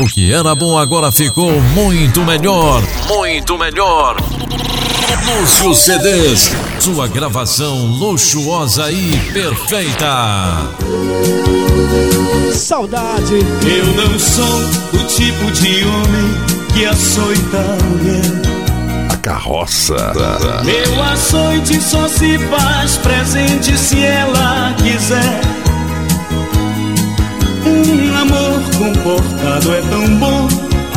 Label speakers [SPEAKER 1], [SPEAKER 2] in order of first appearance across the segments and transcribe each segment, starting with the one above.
[SPEAKER 1] O que era bom agora ficou muito melhor. Muito melhor. Lúcio CDs. Sua gravação luxuosa e perfeita.
[SPEAKER 2] Saudade.
[SPEAKER 3] Eu não sou o tipo de homem que açoita a mulher.
[SPEAKER 4] A carroça.
[SPEAKER 3] Meu açoite só se faz presente se ela quiser. Um amor comportado é tão bom.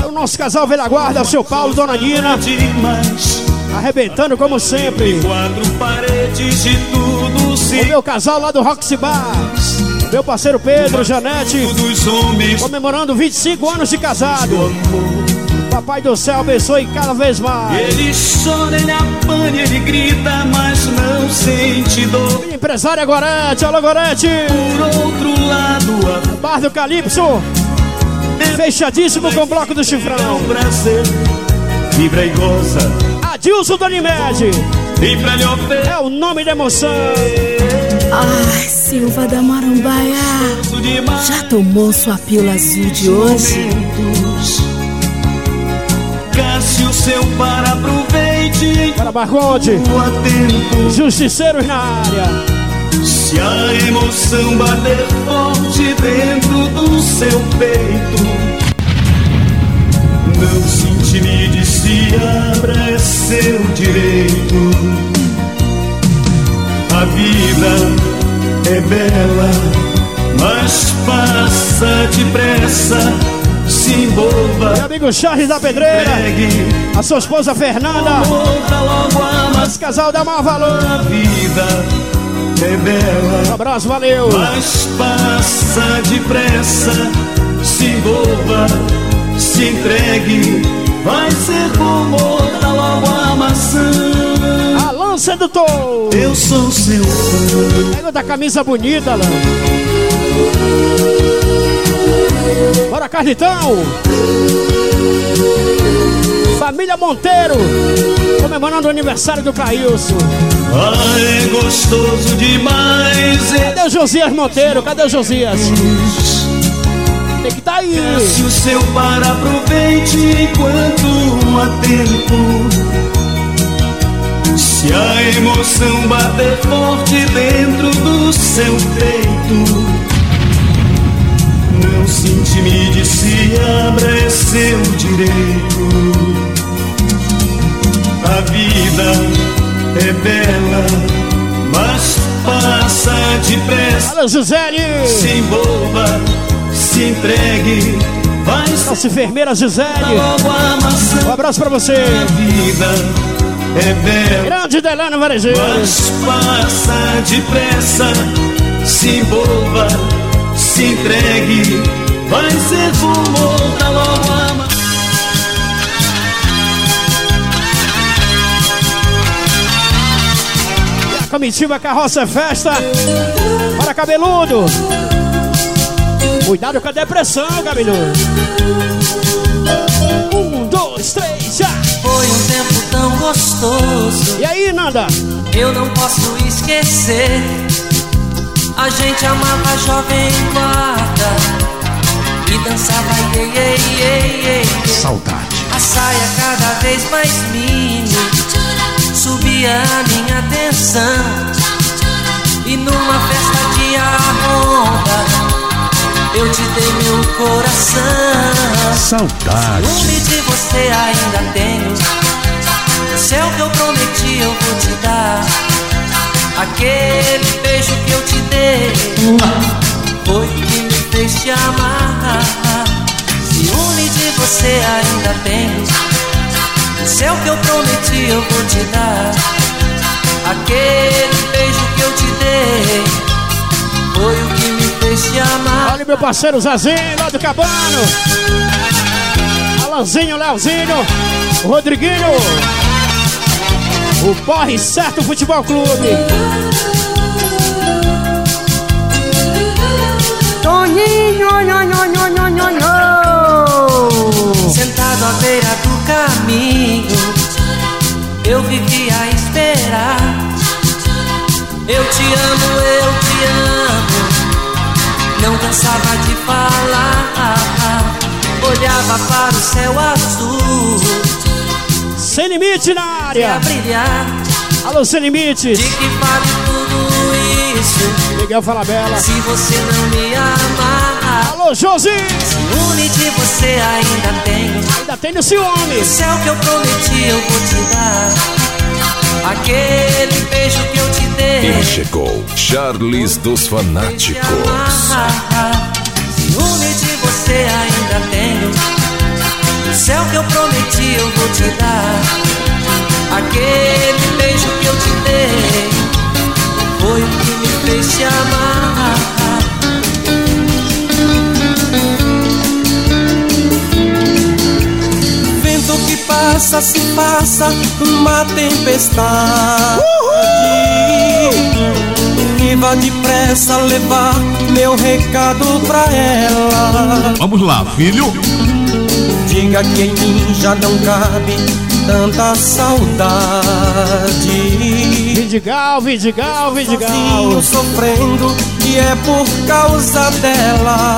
[SPEAKER 2] O nosso casal velha guarda, seu Paulo, Dona Nina.
[SPEAKER 3] Demais.
[SPEAKER 2] Arrebentando como sempre.
[SPEAKER 3] Quatro paredes de tudo se.
[SPEAKER 2] O meu casal lá do Roxy Bar. Meu parceiro Pedro, Janete. Comemorando 25 anos de casado. Papai do céu abençoe cada vez mais.
[SPEAKER 3] Ele chora, ele apanha, ele grita, mas não sente dor.
[SPEAKER 2] Minha empresária Gorete, alô Gorete.
[SPEAKER 3] Por outro lado, a
[SPEAKER 2] Bar do Calypso. Fechadíssimo com o bloco do chifrão.
[SPEAKER 3] prazer vibra e goza.
[SPEAKER 2] Adilson do Unimed.
[SPEAKER 3] E pra lhe oferecer
[SPEAKER 2] É o nome da emoção.
[SPEAKER 5] Ai, Silva da Marambaia. Já tomou sua pílula azul de hoje?
[SPEAKER 3] Cássio, seu para aproveite
[SPEAKER 2] Para
[SPEAKER 3] tempo.
[SPEAKER 2] Justiceiros na área.
[SPEAKER 3] Se a emoção bater forte dentro do seu peito, não se intimide, se abra, é seu direito. A vida é bela, mas passa depressa. Se envolva,
[SPEAKER 2] Meu amigo Charles da Pedreira.
[SPEAKER 3] pegue,
[SPEAKER 2] A sua esposa Fernanda. Esse casal dá maior valor.
[SPEAKER 3] A vida é bela.
[SPEAKER 2] Um abraço, valeu.
[SPEAKER 3] Mas passa depressa, se envolva, se entregue, vai ser como outra logo a maçã.
[SPEAKER 2] Alan Sedutor.
[SPEAKER 3] Eu sou seu fã,
[SPEAKER 2] Pega da camisa bonita, Alan. Bora, Carlitão. Família Monteiro. Comemorando o aniversário do Cailson.
[SPEAKER 3] ah, é gostoso demais.
[SPEAKER 2] Cadê o Josias Monteiro? Cadê o Josias? Tem que tá aí.
[SPEAKER 3] Se o seu para aproveite enquanto há tempo. Se a emoção bater forte dentro do seu peito, não se intimide, se abra, é seu direito. A vida é bela, mas passa depressa.
[SPEAKER 2] Alô, Gisele.
[SPEAKER 3] Se envolva, se entregue, vai
[SPEAKER 2] Nossa enfermeira Gisele. Um abraço pra você.
[SPEAKER 3] A vida é bela,
[SPEAKER 2] Grande Delano Varejeiro.
[SPEAKER 3] mas passa depressa. Se envolva, se entregue, vai ser como outra logo
[SPEAKER 2] Comitiva Carroça é Festa. Para cabeludo. Cuidado com a depressão, cabeludo. Um, dois, três, já.
[SPEAKER 6] Foi um tempo tão gostoso,
[SPEAKER 2] E aí, Nanda?
[SPEAKER 6] eu não posso esquecer. A gente amava a jovem guarda e dançava iê, iê, iê, iê.
[SPEAKER 4] Saudade.
[SPEAKER 6] A saia cada vez mais mini subia E numa festa de arronda eu te dei meu coração.
[SPEAKER 4] Saudade.
[SPEAKER 6] Ciúme de você ainda tenho. O céu que eu prometi eu vou te dar. Aquele beijo que eu te dei foi que me fez te amar. Ciúme de você ainda tenho. O céu que eu prometi eu vou te dar. Aquele beijo que eu te dei foi o que me fez te amar.
[SPEAKER 2] Olha meu parceiro Zazinho, lá do Cabano. Alanzinho, Leozinho, Rodriguinho. O Porre Certo Futebol Clube.
[SPEAKER 5] Toninho, nho, nho, nho, nho, nho, nho.
[SPEAKER 6] Sentado à beira do caminho, eu vivia a esperar. Eu te amo, eu te amo. Não cansava de falar. olhava para o céu azul.
[SPEAKER 2] Sem limite na área.
[SPEAKER 6] Brilhar.
[SPEAKER 2] Alô, sem limite.
[SPEAKER 6] De que vale tudo isso?
[SPEAKER 2] Miguel Falabella.
[SPEAKER 6] Se você não me amar.
[SPEAKER 2] Alô, Josi.
[SPEAKER 6] Ciúme de você ainda tenho.
[SPEAKER 2] Ainda tem no ciúme.
[SPEAKER 6] O céu que eu prometi eu vou te dar. Aquele beijo que eu te dei.
[SPEAKER 7] E chegou Charles dos Fanáticos.
[SPEAKER 6] Ciúme de você ainda tenho. O céu que eu prometi eu vou te dar. Aquele beijo que eu te dei foi o que me fez te amar.
[SPEAKER 8] Passa, se passa uma tempestade. E vá depressa levar meu recado pra ela.
[SPEAKER 9] Vamos lá, filho.
[SPEAKER 8] Diga que em mim já não cabe tanta saudade.
[SPEAKER 2] Vidigal, Vidigal, Vidigal.
[SPEAKER 8] Sozinho sofrendo e é por causa dela.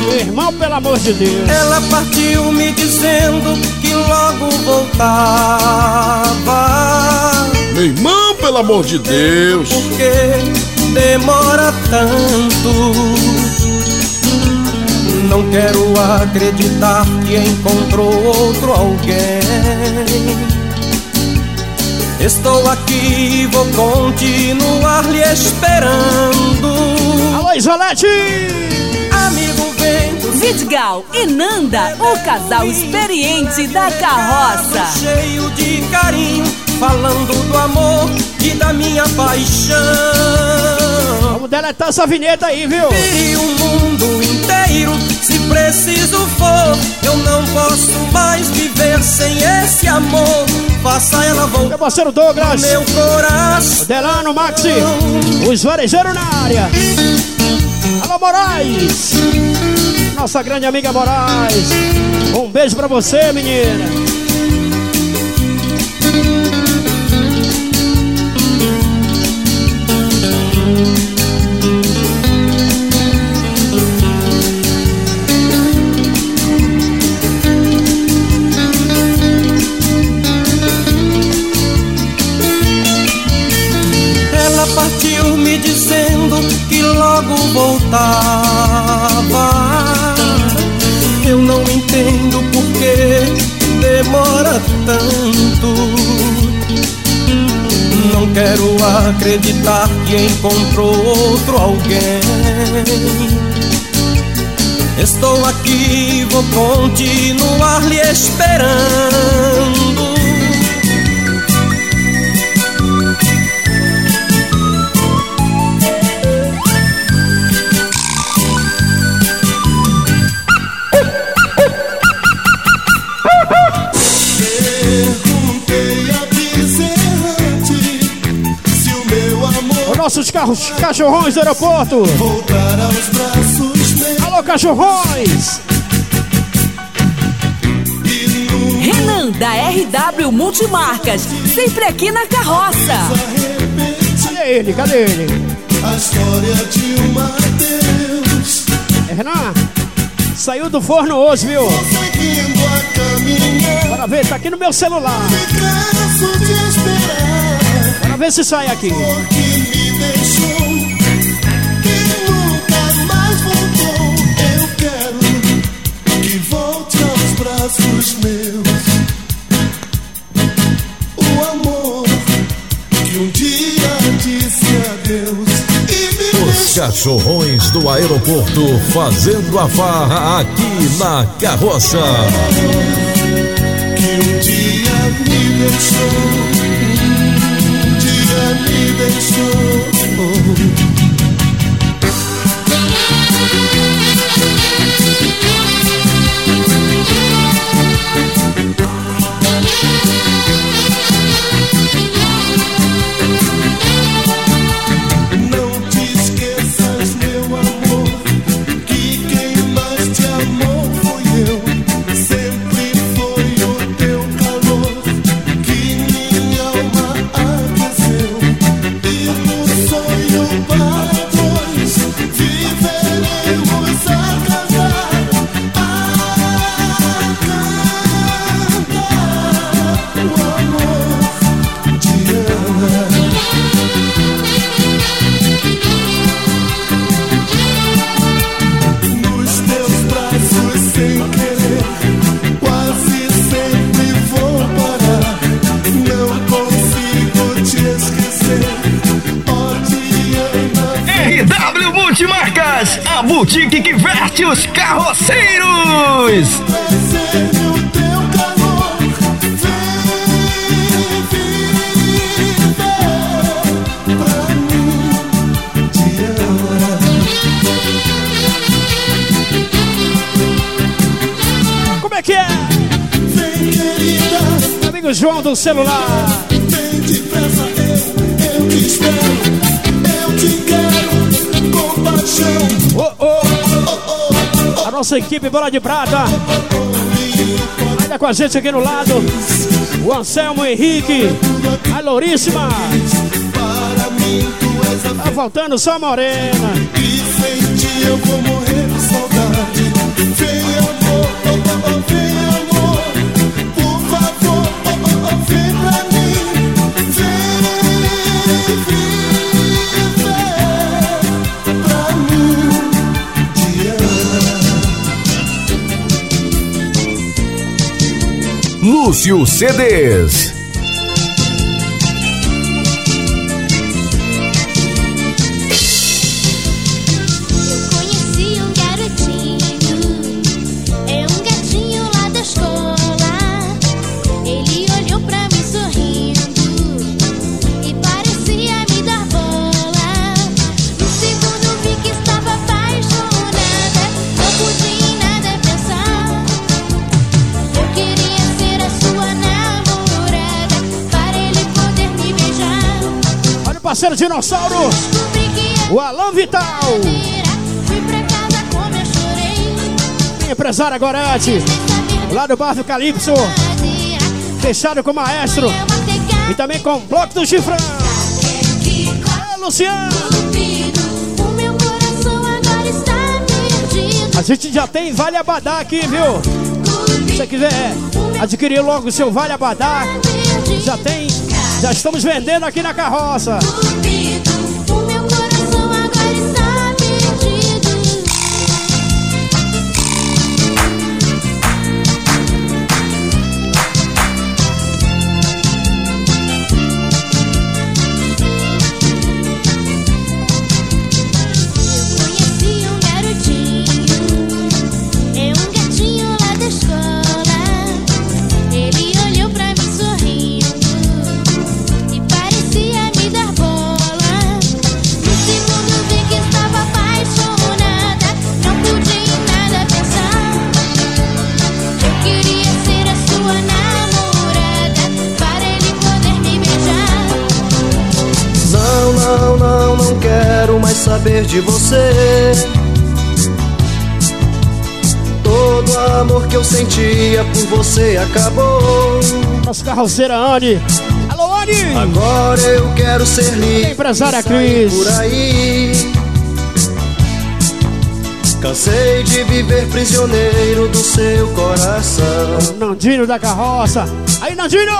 [SPEAKER 2] Meu irmão, pelo amor de Deus.
[SPEAKER 8] Ela partiu me dizendo que logo voltava.
[SPEAKER 9] Meu irmão, pelo amor de Deus.
[SPEAKER 8] Por que demora tanto? Não quero acreditar que encontrou outro alguém. Estou aqui, vou continuar lhe esperando.
[SPEAKER 2] Alô, Isolete!
[SPEAKER 10] Vidigal e Nanda, o casal experiente da carroça.
[SPEAKER 8] cheio de carinho, falando do amor e da minha paixão.
[SPEAKER 2] Vamos deletar essa vinheta aí, viu?
[SPEAKER 8] E o mundo inteiro, se preciso for, eu não posso mais viver sem esse amor. Faça ela voltar.
[SPEAKER 2] Meu parceiro Douglas.
[SPEAKER 8] Meu coração.
[SPEAKER 2] Delano, Maxi. Os varejeiros na área. Alô, Moraes. Nossa grande amiga Moraes. Um beijo pra você, menina.
[SPEAKER 8] Tanto. Não quero acreditar que encontrou outro alguém. Estou aqui, vou continuar lhe esperando.
[SPEAKER 2] Nossos carros, cachorrões do aeroporto.
[SPEAKER 11] voltar aos braços meus
[SPEAKER 2] Alô, cachorrões.
[SPEAKER 10] Renan da RW Multimarcas, sempre aqui na carroça.
[SPEAKER 2] Cadê ele? Cadê ele?
[SPEAKER 11] a história de um.
[SPEAKER 2] É, Renan, saiu do forno hoje, viu? Bora ver, tá aqui no meu celular. Bora ver se sai aqui.
[SPEAKER 11] Porque me deixou nunca mais voltou. Eu quero que volte aos braços meus. O amor que dia disse adeus me
[SPEAKER 1] Os
[SPEAKER 11] deixou.
[SPEAKER 1] cachorrões do aeroporto fazendo a farra aqui na carroça.
[SPEAKER 11] Que um dia me deixou. Um dia me
[SPEAKER 2] do celular.
[SPEAKER 11] Vem depressa, eu, eu te espero, eu te quero com paixão.
[SPEAKER 2] Oh, oh. A nossa equipe Bola de Prata. Ainda com a gente aqui no lado. O Anselmo Henrique. A Louríssima. Tá faltando só a Morena.
[SPEAKER 11] E sem ti eu vou morrer de saudade. Vem amor, oh, oh, oh, vem amor.
[SPEAKER 12] Lúcio CDs.
[SPEAKER 2] Parceiro dinossauro. O Alan Vital. Empresária Gorete. Lá do bar do Calypso. Fechado com o maestro. E também com o bloco do Chifrão. É, Luciano. A gente já tem Vale Abadá aqui, viu? Se você quiser adquirir logo o seu Vale Abadá, já tem. Já estamos vendendo aqui na carroça.
[SPEAKER 13] Saber de você. Todo amor que eu sentia por você acabou.
[SPEAKER 2] Nosso carroceira Anne. Alô, Anne!
[SPEAKER 13] Agora eu quero ser livre.
[SPEAKER 2] Empresária Cris.
[SPEAKER 13] Por aí. Cansei de viver prisioneiro do seu coração.
[SPEAKER 2] Nandinho da carroça. Aí, Nandinho!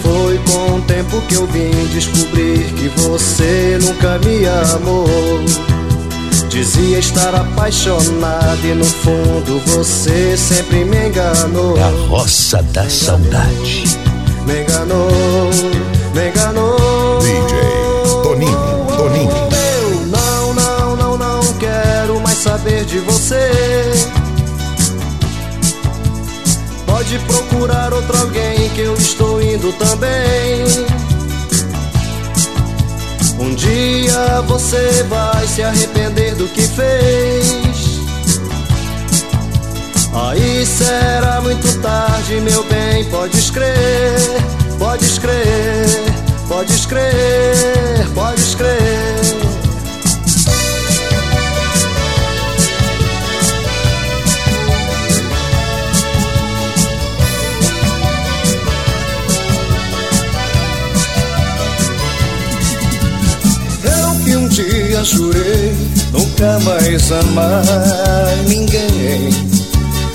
[SPEAKER 13] Foi com o tempo que eu vim descobrir que você nunca me amou. Dizia estar apaixonado e no fundo você sempre me enganou.
[SPEAKER 4] Roça da Saudade.
[SPEAKER 13] Me enganou, me enganou.
[SPEAKER 12] DJ Toninho, Toninho.
[SPEAKER 13] Eu não, não, não, não quero mais saber de você. Pode procurar outro alguém que eu estou indo também. Um dia você vai se arrepender do que fez. Aí será muito tarde, meu bem. Pode crer, pode crer, pode crer, pode crer. Dia jurei nunca mais amar ninguém.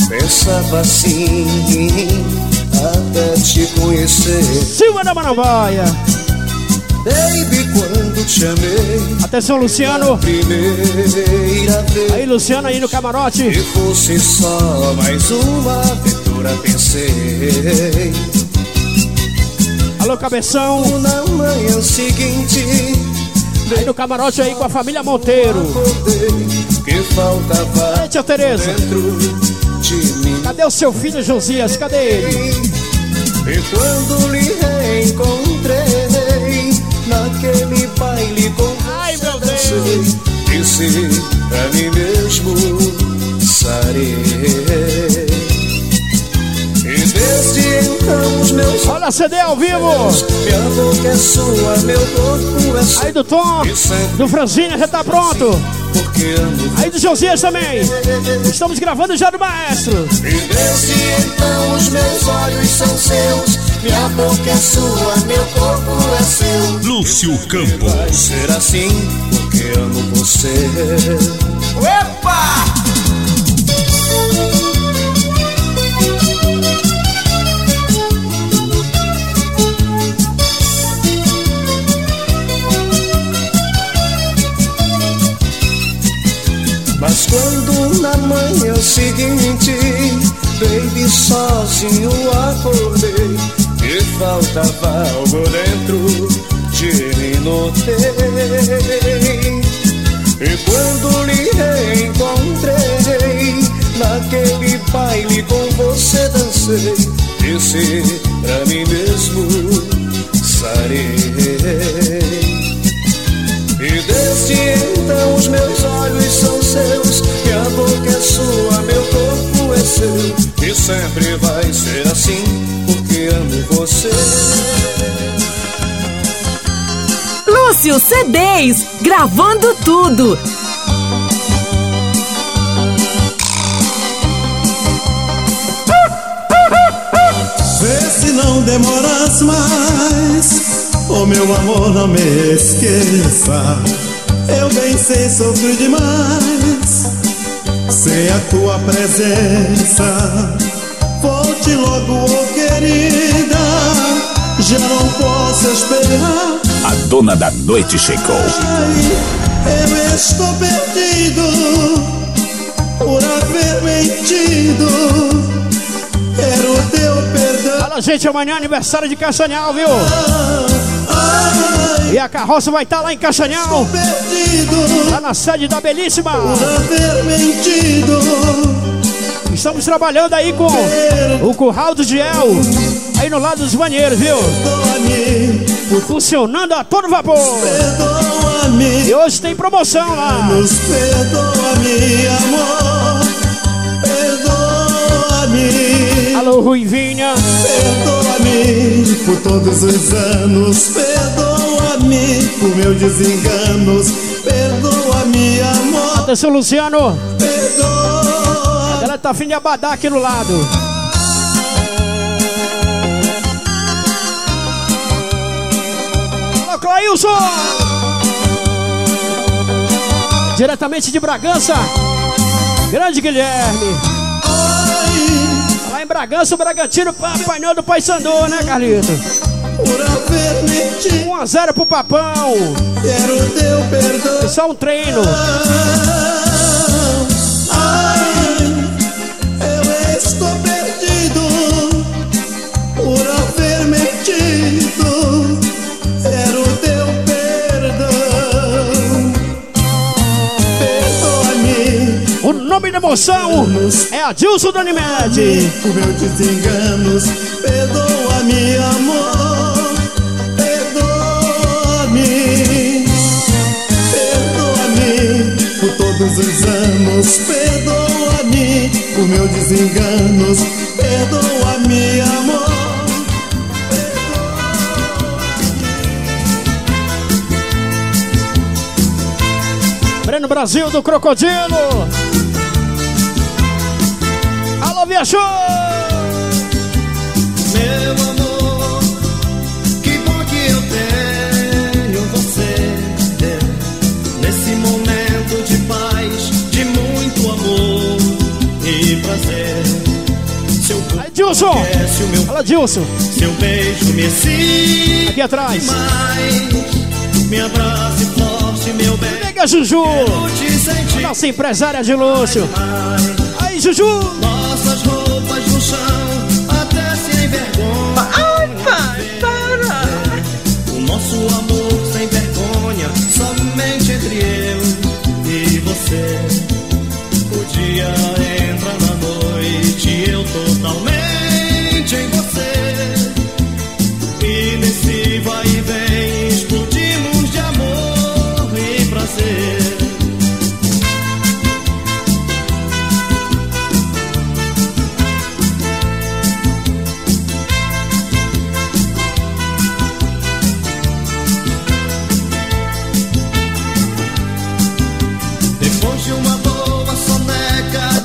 [SPEAKER 13] Pensava assim até te conhecer.
[SPEAKER 2] Silva da Marambaia.
[SPEAKER 13] Baby, quando te amei.
[SPEAKER 2] Atenção, Luciano.
[SPEAKER 13] Primeira vez.
[SPEAKER 2] Aí, Luciano aí no camarote.
[SPEAKER 13] Se fosse só mais uma aventura, pensei.
[SPEAKER 2] Alô, Cabeção.
[SPEAKER 13] Na manhã seguinte.
[SPEAKER 2] Aí no camarote aí com a família Monteiro.
[SPEAKER 13] Que faltava
[SPEAKER 2] Ei, tia Tereza. Cadê o seu filho Josias? Cadê ele?
[SPEAKER 13] E quando lhe reencontrei naquele baile com
[SPEAKER 2] Ai, meu
[SPEAKER 13] dancei, disse a mim mesmo, sarei.
[SPEAKER 2] Olha a CD ao vivo.
[SPEAKER 13] é sua, meu corpo é seu.
[SPEAKER 2] Aí do Tom, do Franzinho já tá pronto. Aí do Josias também. Estamos gravando já do maestro.
[SPEAKER 13] E desde então os meus olhos são seus, minha boca é sua, meu corpo é seu.
[SPEAKER 1] Lúcio
[SPEAKER 13] Vai
[SPEAKER 1] Campos.
[SPEAKER 13] ser assim porque amo você.
[SPEAKER 14] Epa!
[SPEAKER 13] Manhã seguinte, baby, sozinho acordei, e faltava algo dentro de mim notei. E quando lhe reencontrei, naquele baile com você dancei, disse pra mim mesmo, sarei. Desde então os meus olhos são seus, minha boca é sua, meu corpo é seu, e sempre vai ser assim, porque amo você.
[SPEAKER 10] Lúcio CDs, gravando tudo.
[SPEAKER 11] Vê se não demoras mais, oh meu amor, não me esqueça. Eu bem sei, sofro demais, sem a tua presença. Volte logo, oh querida, já não posso esperar.
[SPEAKER 4] A dona da noite chegou.
[SPEAKER 11] Ai, eu estou perdido por haver mentido. Quero o teu perdão.
[SPEAKER 2] Fala, gente, amanhã é aniversário de Castanhal, viu?
[SPEAKER 11] Ai,
[SPEAKER 2] E a carroça vai estar lá em Castanhal, lá na sede da Belíssima. Estamos trabalhando aí com o Curral do Giel, aí no lado dos banheiros, viu? Funcionando a todo vapor. E hoje tem promoção lá.
[SPEAKER 11] Nos perdoa-me, amor. Perdoa-me.
[SPEAKER 2] Alô, Ruivinha.
[SPEAKER 11] Perdoa-me por todos os anos. Perdoa-me por meus desenganos. Perdoa-me, amor.
[SPEAKER 2] Atenção, Luciano.
[SPEAKER 11] Perdoa.
[SPEAKER 2] A galera tá afim de abadar aqui no lado. Alô, Clailson. Diretamente de Bragança. Grande Guilherme. Lá em Bragança, o Bragantino pa- apanhou do Paysandu, né, Carlito?
[SPEAKER 11] Por haver mentido.
[SPEAKER 2] 1x0 pro Papão.
[SPEAKER 11] Quero teu perdão.
[SPEAKER 2] É só um treino.
[SPEAKER 11] Ai, eu estou perdido por haver mentido. Quero teu perdão. Perdoa-me
[SPEAKER 2] O nome da emoção é Adilson do Animed.
[SPEAKER 11] por meus desenganos. Perdoa-me, anos. Perdoa-me por meus desenganos. Perdoa-me, amor.
[SPEAKER 2] Breno Brasil do Crocodilo. Alô, viajou! Dilson! Fala, Dilson.
[SPEAKER 13] seu beijo me excita
[SPEAKER 2] Aqui atrás.
[SPEAKER 13] Me abrace forte, meu bem.
[SPEAKER 2] Pega, Juju. Nossa empresária de Lúcio. Aí, Juju.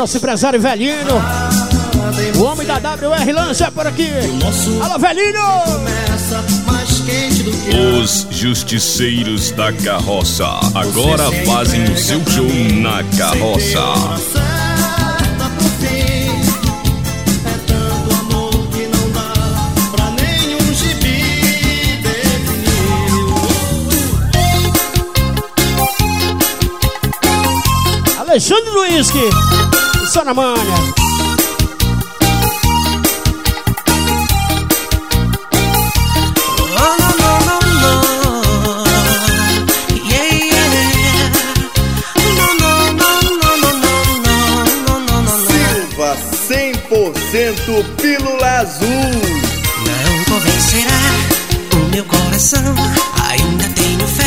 [SPEAKER 13] Nosso
[SPEAKER 2] empresário velhinho. O homem da WR Lança por aqui. Alô, velhinho!
[SPEAKER 13] Os justiceiros da carroça agora fazem o seu show na carroça.
[SPEAKER 2] Alexandre Luiz, que só na manha.
[SPEAKER 9] Silva 100% Pílula Azul.
[SPEAKER 1] Não convencerá o meu coração. Ainda tenho fé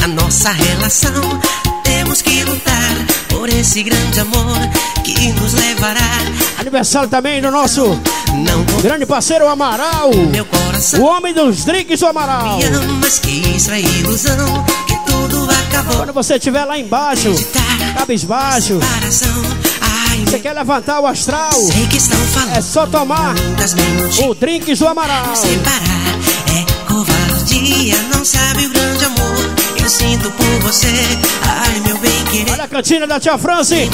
[SPEAKER 1] na nossa relação. Temos que lutar por esse grande amor que nos levará.
[SPEAKER 2] Aniversário também do nosso
[SPEAKER 1] Não
[SPEAKER 2] grande parceiro Amaral.
[SPEAKER 1] meu coração.
[SPEAKER 2] O homem dos drinks do Amaral.
[SPEAKER 1] Amas que isso é ilusão. Que tudo acabou.
[SPEAKER 2] Quando você estiver lá embaixo, cabisbaixo, você quer levantar o astral, é só tomar o drinks do Amaral.
[SPEAKER 1] É covardia, não sabe o grande amor. Sinto por você. Ai, meu bem querer.
[SPEAKER 2] Olha a cantina da tia Franci.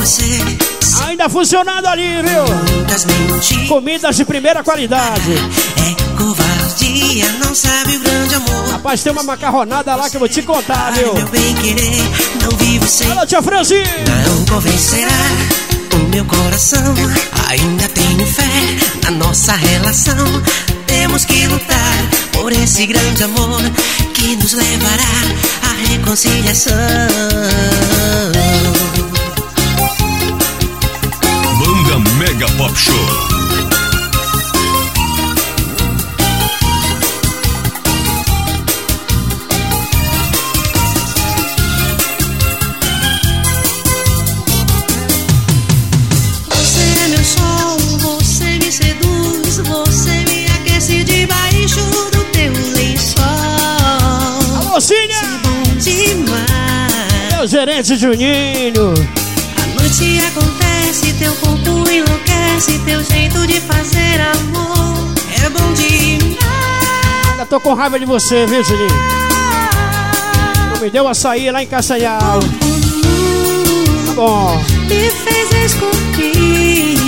[SPEAKER 2] Ainda funcionando ali, viu? Comidas de primeira qualidade.
[SPEAKER 1] É covardia, não sabe o grande amor.
[SPEAKER 2] Rapaz, tem uma macarronada lá que eu vou te contar, viu?
[SPEAKER 1] Meu bem querer, não vivo sem.
[SPEAKER 2] Alô, tia Franci.
[SPEAKER 1] Não convencerá o meu coração. Ainda tenho fé na nossa relação. Temos que lutar por esse grande amor que nos levará à reconciliação.
[SPEAKER 13] Banda Mega Pop Show.
[SPEAKER 2] Gerente Juninho.
[SPEAKER 6] A noite acontece, teu corpo enlouquece, teu jeito de fazer amor é bom demais.
[SPEAKER 2] Ainda tô com raiva de você, viu, Juninho? Não me deu açaí lá em Castanhal. Tá bom.
[SPEAKER 6] Me fez esculpir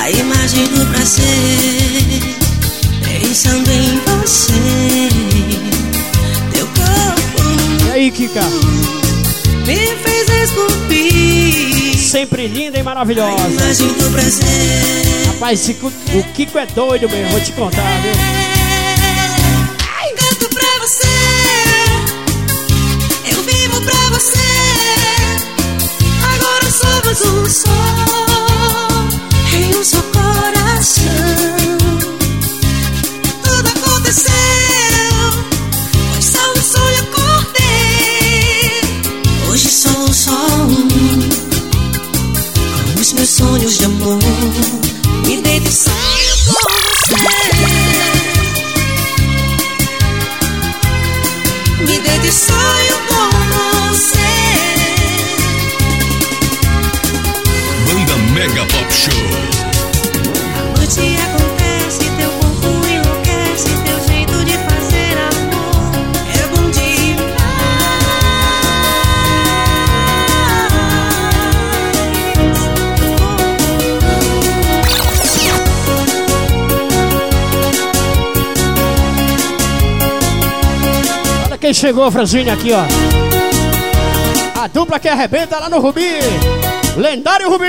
[SPEAKER 6] a imagem do prazer, pensando em você. Teu corpo
[SPEAKER 2] E aí, Kika?
[SPEAKER 6] Me fez esculpir
[SPEAKER 2] Sempre linda e maravilhosa.
[SPEAKER 6] a imagem do prazer.
[SPEAKER 2] Rapaz, esse o Kiko é doido mesmo, vou te contar, viu?
[SPEAKER 6] Canto pra você, eu vivo pra você. Agora somos um só, em um só coração. Tudo aconteceu, sonhos de amor.
[SPEAKER 2] Quem chegou, Franzinha, aqui, ó. A dupla que arrebenta lá no Rubi. Lendário Rubi.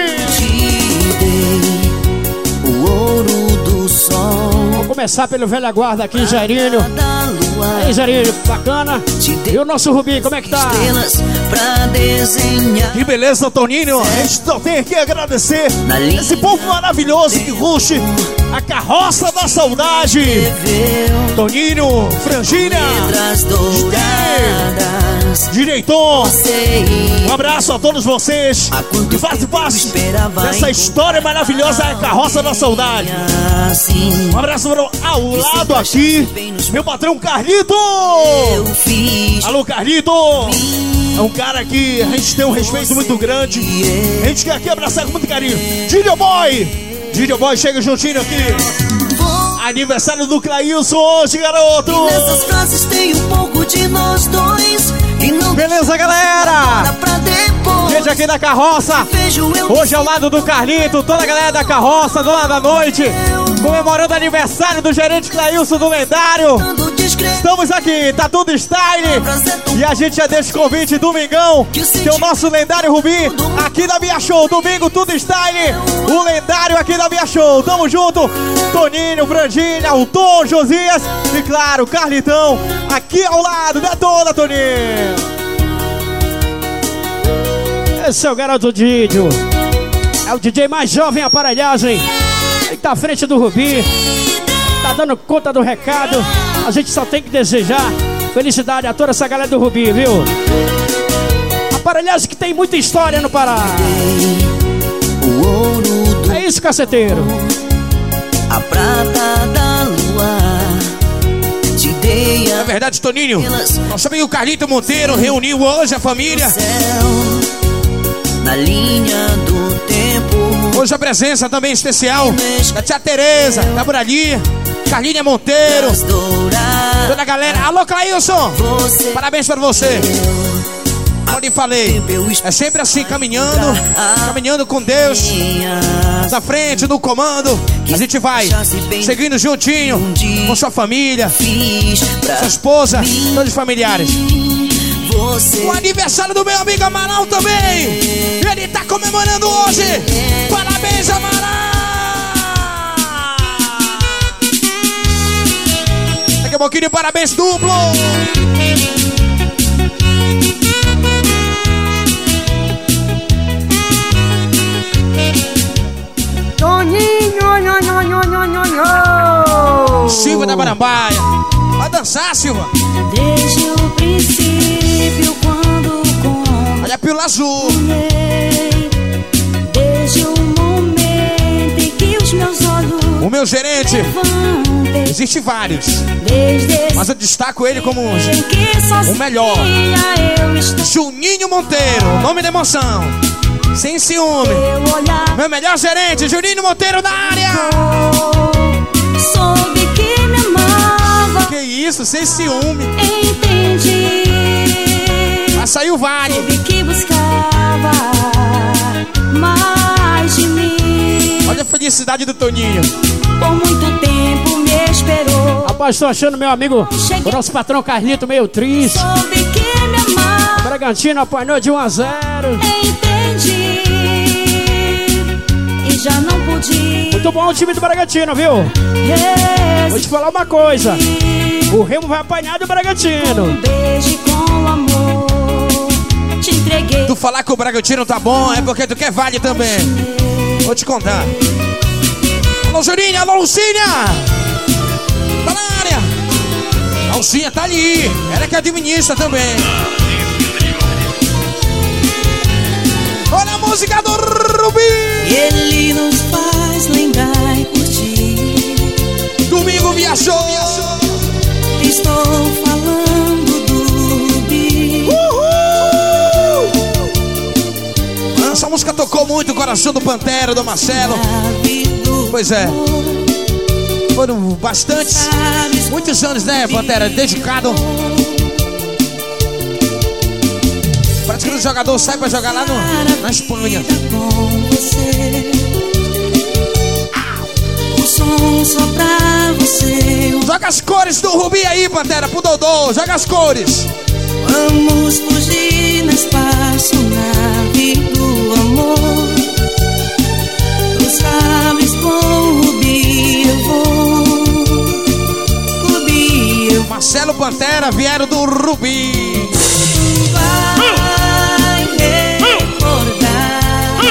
[SPEAKER 1] O ouro do sol.
[SPEAKER 2] Vamos começar pelo velho guarda aqui, Jairinho. Aí, Jairinho, bacana. E o nosso Rubi, como é que tá?
[SPEAKER 1] pra desenhar.
[SPEAKER 15] Que beleza, Toninho. A gente só tem que agradecer esse povo maravilhoso que ruxe a carroça da saudade. Toninho, Frangina, Direitor. Um abraço a todos vocês que fazem parte dessa história maravilhosa, a carroça da saudade. Um abraço ao lado aqui, meu patrão Carlito. Alô, Carlito.
[SPEAKER 16] É um cara que a gente tem um respeito muito grande. A gente quer aqui abraçar com muito carinho. Didio Boy! Didio Boy chega juntinho aqui. Aniversário do Clailson hoje, garoto!
[SPEAKER 6] Nessas frases tem um pouco de nós dois.
[SPEAKER 2] Beleza, galera? Gente aqui da carroça. Hoje ao lado do Carlito, toda a galera da carroça, dona da noite. Comemorando o aniversário do gerente Clailson do Lendário. Estamos aqui, tá tudo style. E a gente já deixa o convite, domingão. Que é o nosso lendário Rubi, aqui da Via Show. Domingo, tudo style. O lendário aqui da Via Show. Tamo junto. Toninho, Brandinha, o Tom, Josias. E claro, Carlitão, aqui ao lado. Detona, Toninho. Esse é o garoto Didio. É o DJ mais jovem aparelhagem. Ele tá à frente do Rubi. Tá dando conta do recado. A gente só tem que desejar felicidade a toda essa galera do Rubi, viu? Aparelhagem que tem muita história no Pará. É isso, caceteiro.
[SPEAKER 6] A prata da lua te dei
[SPEAKER 15] É verdade, Toninho. Nosso amigo Carlito Monteiro reuniu hoje a família.
[SPEAKER 6] na linha do tempo.
[SPEAKER 15] Hoje a presença também especial da tia Tereza, da por ali. Carlinha Monteiro. Toda a galera. Alô, Clailson. Parabéns pra você. Como eu falei, é sempre assim, caminhando, caminhando com Deus, na frente, no comando, a gente vai seguindo juntinho, com sua família, sua esposa, todos os familiares. O aniversário do meu amigo Amaral também, ele tá comemorando hoje, parabéns Amaral! Daqui a pouquinho, parabéns duplo! Silva da Barambaia. Vai dançar, Silva.
[SPEAKER 6] Desde o princípio, quando com
[SPEAKER 15] Olha a pílula azul.
[SPEAKER 6] Desde o momento em que os meus olhos
[SPEAKER 15] O meu gerente. Existe vários. Mas eu destaco ele como o melhor. Juninho Monteiro, nome da emoção. Sem ciúme. Meu melhor gerente, Juninho Monteiro na área.
[SPEAKER 6] soube que
[SPEAKER 15] isso, sem ciúme.
[SPEAKER 6] entendi
[SPEAKER 15] Vai sair o Vale.
[SPEAKER 6] que buscava mais de mim.
[SPEAKER 15] Olha a felicidade do Toninho.
[SPEAKER 6] Por muito tempo esperou.
[SPEAKER 2] Rapaz, tô achando meu amigo, o nosso patrão Carlito meio triste.
[SPEAKER 6] Soube que me amava,
[SPEAKER 2] O Bragantino apanhou de 1 a 0.
[SPEAKER 6] entendi e já não pude.
[SPEAKER 2] Muito bom o time do Bragantino, viu? Vou te falar uma coisa. O Remo vai apanhar do Bragantino.
[SPEAKER 6] Beijo com amor, te entreguei.
[SPEAKER 15] Tu falar que o Bragantino tá bom é porque tu quer Vale também. Vou te contar. Alô, Juninho, alô, Lucinha! Na área! A Lucinha tá ali, ela que administra também. Olha a música do Rubi!
[SPEAKER 6] Ele nos faz lembrar e curtir.
[SPEAKER 15] Domingo viajou!
[SPEAKER 6] Estou falando do Bi.
[SPEAKER 15] Essa música tocou muito o coração do Pantera, do Marcelo. Pois é. Foram bastantes, muitos anos, né, Pantera? Dedicado. Parece que o jogador sai pra jogar lá no, na Espanha. Joga as cores do Rubi aí, Pantera, pro Dodô. Joga as cores.
[SPEAKER 6] Vamos fugir no espaço, nave do amor.
[SPEAKER 15] Marcelo Pantera vieram do Rubi.
[SPEAKER 6] vai recordar.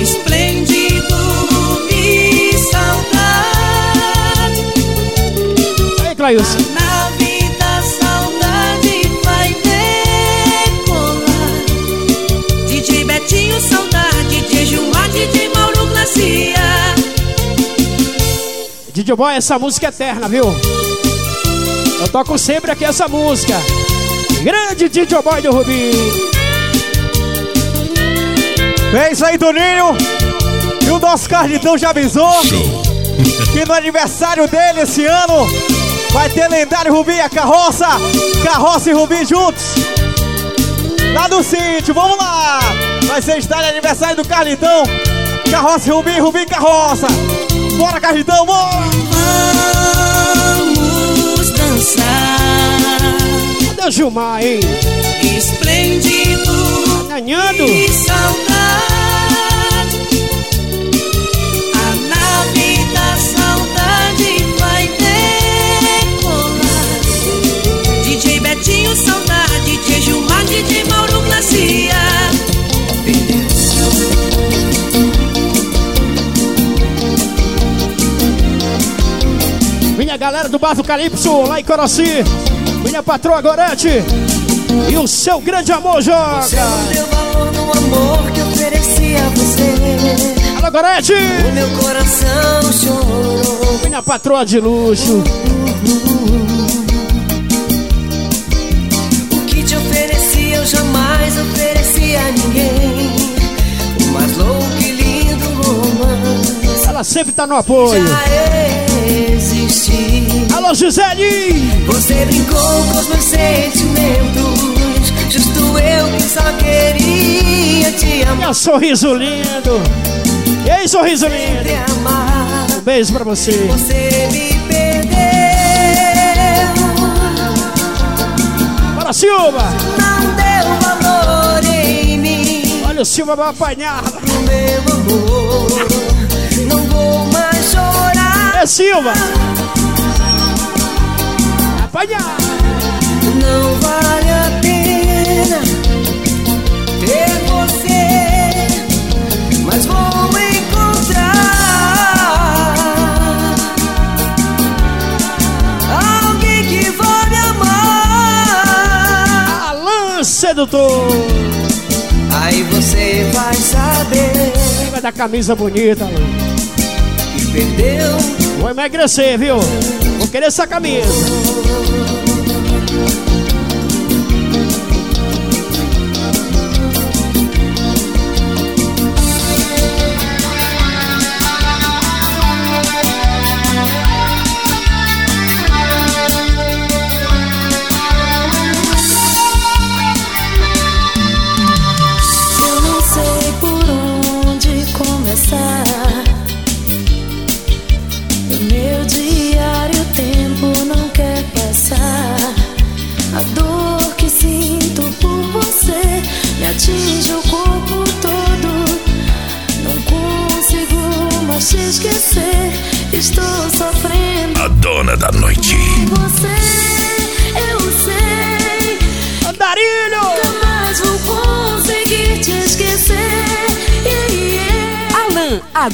[SPEAKER 6] Esplêndido rubi, saudade.
[SPEAKER 2] Aí, Clailson. Didi Boy, essa música é eterna, viu? Eu toco sempre aqui essa música. Grande DJ Boy do Rubi.
[SPEAKER 15] É isso aí, Toninho. E o nosso Carlitão já avisou que no aniversário dele esse ano vai ter lendário Rubi e a carroça. Carroça e Rubi juntos. Lá do sítio, vamos lá. Vai ser estar no aniversário do Carlitão. Carroça e Rubi, Rubi e carroça. Bora, Carlitão, bora.
[SPEAKER 6] Vamos dançar.
[SPEAKER 2] Cadê o Gilmar, hein?
[SPEAKER 6] Esplêndido
[SPEAKER 2] Ganhando.
[SPEAKER 6] e saudade.
[SPEAKER 2] Galera do Bar do Calypso, lá em Coroci. Minha patroa Gorete. E o seu grande amor joga.
[SPEAKER 6] Você não deu valor no amor que ofereci a você.
[SPEAKER 2] Alô, Gorete.
[SPEAKER 6] O meu coração chorou.
[SPEAKER 2] Minha patroa de luxo.
[SPEAKER 6] O que te ofereci eu jamais ofereci a ninguém. O mais louco e lindo romance
[SPEAKER 2] Ela sempre tá no apoio.
[SPEAKER 6] já.
[SPEAKER 2] Alô, Gisele.
[SPEAKER 6] Você brincou com os meus sentimentos. Justo eu que só queria te amar.
[SPEAKER 2] Meu sorriso lindo. E aí, sorriso lindo. Um beijo pra você.
[SPEAKER 6] Você me perdeu.
[SPEAKER 2] Bora, Silva.
[SPEAKER 6] Não deu valor em mim.
[SPEAKER 2] Olha o Silva vai apanhar.
[SPEAKER 6] Meu amor. Não vou mais chorar.
[SPEAKER 2] É Silva. Apanhar.
[SPEAKER 6] Não vale a pena ter você, mas vou encontrar alguém que vai me amar.
[SPEAKER 2] Alan Sedutor.
[SPEAKER 6] Aí você vai saber
[SPEAKER 2] Quem vai dar camisa bonita, Alan?
[SPEAKER 6] que perdeu.
[SPEAKER 2] Vou emagrecer, viu? Vou querer essa camisa.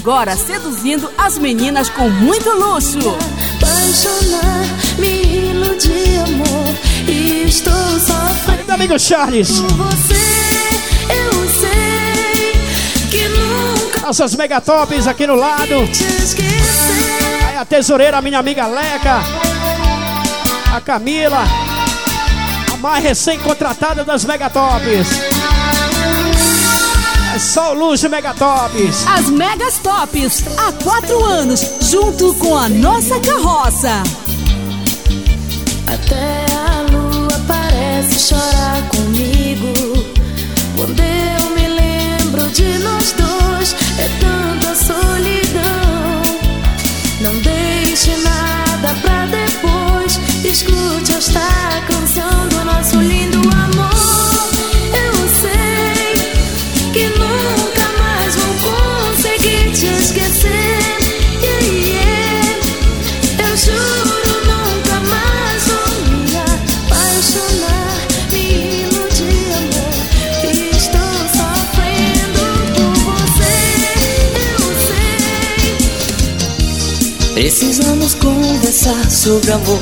[SPEAKER 10] Agora seduzindo as meninas com muito luxo.
[SPEAKER 6] apaixonar, me iludir, amor. E estou sofrendo
[SPEAKER 2] Meu amigo Charles.
[SPEAKER 6] por você. Eu sei que nunca
[SPEAKER 2] Nossas megatops aqui no lado. Aí a tesoureira, minha amiga Leca. A Camila. A mais recém-contratada das megatops. Só o luxo megatops.
[SPEAKER 10] As Megas Tops, há quatro anos, junto com a nossa carroça.
[SPEAKER 6] Até a lua parece chorar comigo. Quando eu me lembro de nós dois, é tanta solidão. Não deixe nada pra depois. Escute esta canção do nosso lindo amor. Precisamos conversar sobre amor.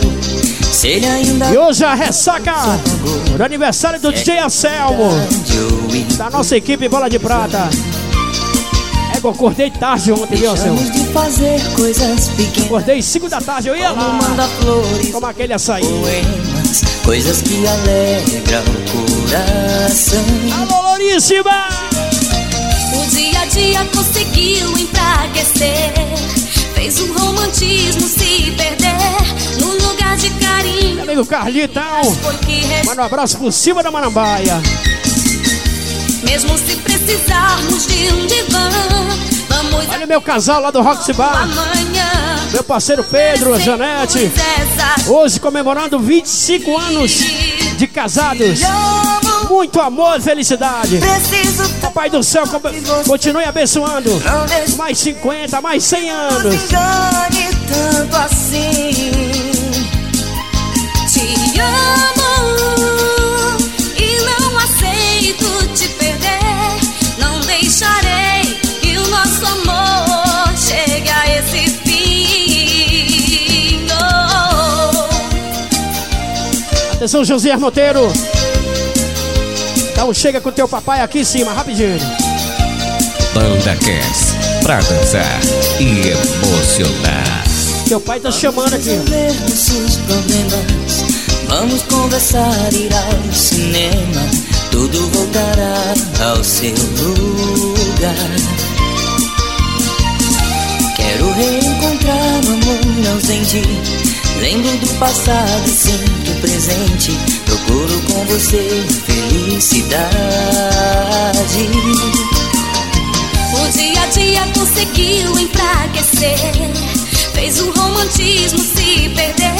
[SPEAKER 6] Se ele ainda
[SPEAKER 2] E hoje a ressaca do aniversário do DJ Anselmo. Da nossa equipe Bola de Prata. É que eu acordei tarde ontem, viu, Anselmo?
[SPEAKER 6] De fazer coisas pequenas.
[SPEAKER 2] Acordei 5 da tarde, eu ia lá.
[SPEAKER 6] manda flores,
[SPEAKER 2] Como aquele açaí.
[SPEAKER 6] poemas.
[SPEAKER 16] coisas que alegram o coração.
[SPEAKER 2] Alô, Loríssima!
[SPEAKER 6] O dia a dia conseguiu enfraquecer. Fez o romantismo se perder no lugar de carinho.
[SPEAKER 2] Meu amigo Carlitão, manda um abraço por cima da Manambaia.
[SPEAKER 6] Mesmo se precisarmos de um divã, vamos
[SPEAKER 2] Olha o meu casal lá do Roxy Bar.
[SPEAKER 6] amanhã.
[SPEAKER 2] Meu parceiro Pedro, Janete. Hoje comemorando 25 anos de casados. Muito amor e felicidade. Papai do céu co- continue abençoando. Mais 50, mais 100 anos.
[SPEAKER 6] engane tanto assim.
[SPEAKER 2] Atenção, José Monteiro. Então chega com teu papai aqui em cima, rapidinho.
[SPEAKER 17] Banda Cats, pra dançar e emocionar.
[SPEAKER 2] Teu pai tá chamando aqui.
[SPEAKER 16] Resolver nossos problemas. Vamos conversar, ir ao cinema. Tudo voltará ao seu lugar. Quero reencontrar o amor ausente. Lembro do passado e sinto o presente. Procuro com você felicidade.
[SPEAKER 6] O dia a dia conseguiu enfraquecer. Fez o romantismo se perder.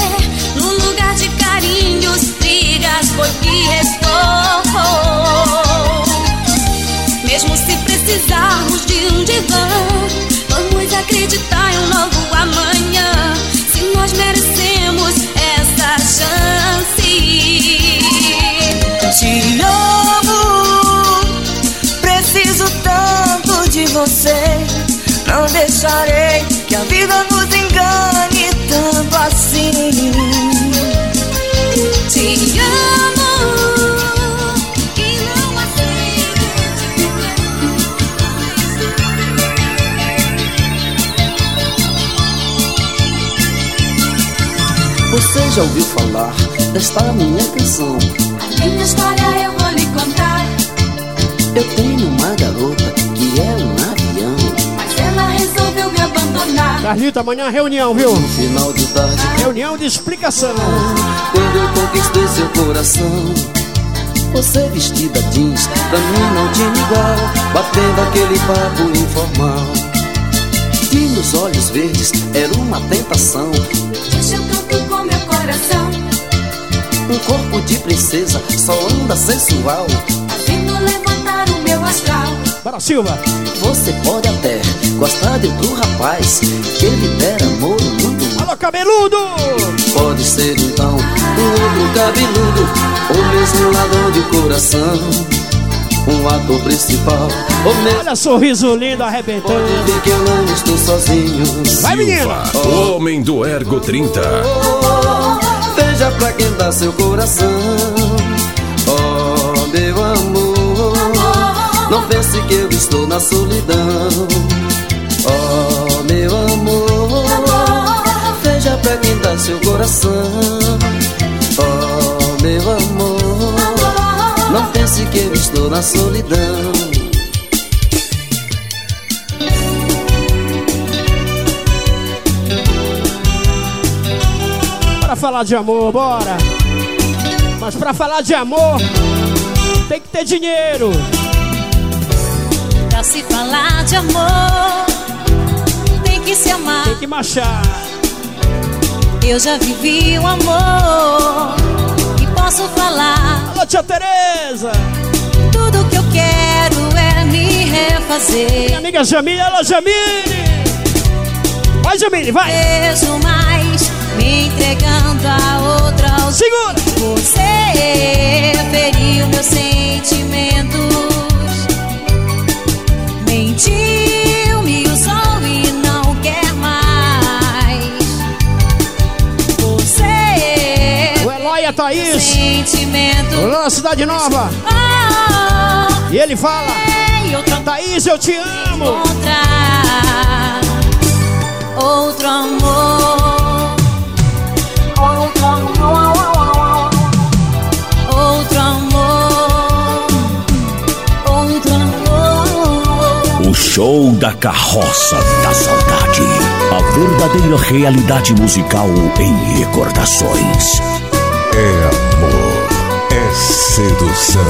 [SPEAKER 16] Você. Não deixarei que a vida nos engane tanto assim.
[SPEAKER 6] Te amo e não aceito
[SPEAKER 13] Você já ouviu falar desta minha canção?
[SPEAKER 6] Minha história eu vou lhe contar.
[SPEAKER 13] Eu tenho uma garota
[SPEAKER 2] Carlito, amanhã é reunião, viu?
[SPEAKER 13] No final de tarde,
[SPEAKER 2] Reunião de explicação.
[SPEAKER 13] quando eu conquistei seu coração. Você vestida jeans, pra mim não tinha igual. Batendo aquele papo informal. E nos olhos verdes era uma tentação.
[SPEAKER 6] Deixa eu canto com meu coração.
[SPEAKER 13] Um corpo de princesa só anda sensual.
[SPEAKER 6] Fazendo levantar o meu astral.
[SPEAKER 2] Bora, Silva.
[SPEAKER 13] Você pode até gostar de outro rapaz que lhe der amor muito mais.
[SPEAKER 2] Alô, cabeludo!
[SPEAKER 13] Pode ser então um outro cabeludo ou mesmo ladrão de coração. Um ator principal
[SPEAKER 2] Olha sorriso lindo arrebentando.
[SPEAKER 13] ver que eu não estou sozinho.
[SPEAKER 2] Vai, menino!
[SPEAKER 1] O homem do Ergo 30.
[SPEAKER 13] Veja pra quem dá seu coração. Não pense que eu estou na solidão. Oh, meu amor. Veja pra quem dá seu coração. Oh, meu amor. Não pense que eu estou na solidão.
[SPEAKER 2] Bora falar de amor, bora! Mas pra falar de amor, tem que ter dinheiro.
[SPEAKER 6] Se falar de amor, tem que se amar.
[SPEAKER 2] Tem que marchar.
[SPEAKER 6] Eu já vivi o amor e posso falar.
[SPEAKER 2] Alô, tia Tereza!
[SPEAKER 6] Tudo que eu quero é me refazer.
[SPEAKER 2] Minha amiga Jamile, alô, Jamile! Vai, Jamile, vai!
[SPEAKER 6] Vejo mais me entregando a outra.
[SPEAKER 2] Segura!
[SPEAKER 6] Você feriu meus sentimentos. Mentiu, me usou e não quer mais. Você.
[SPEAKER 2] O Eloy e a Thaís,
[SPEAKER 6] Sentimento.
[SPEAKER 2] lá na Cidade Nova.
[SPEAKER 6] Oh,
[SPEAKER 2] E ele fala: Thaís, eu te amo!
[SPEAKER 6] encontrar outro amor.
[SPEAKER 4] Show da Carroça da Saudade. A verdadeira realidade musical em recordações.
[SPEAKER 18] É amor, é sedução,